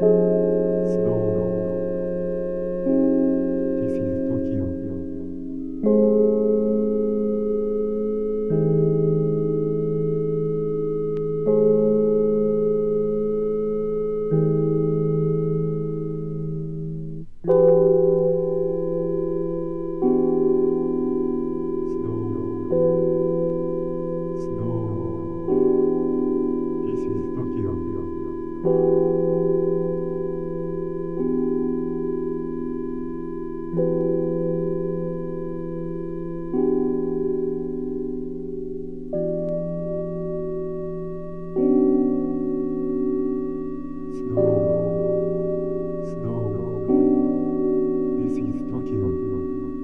Thank you.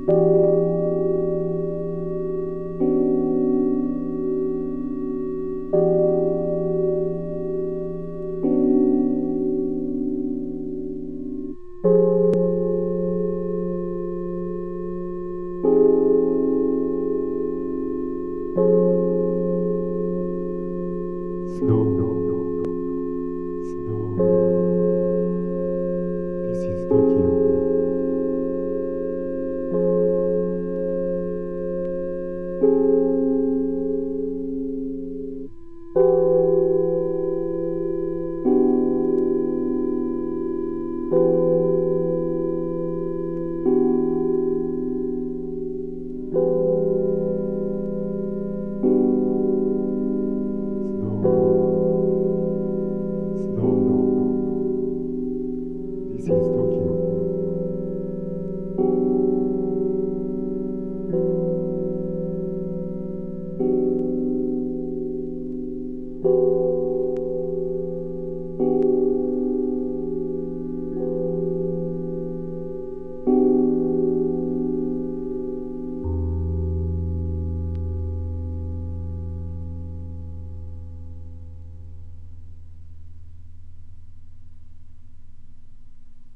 Snow. Snow. This is Tokyo.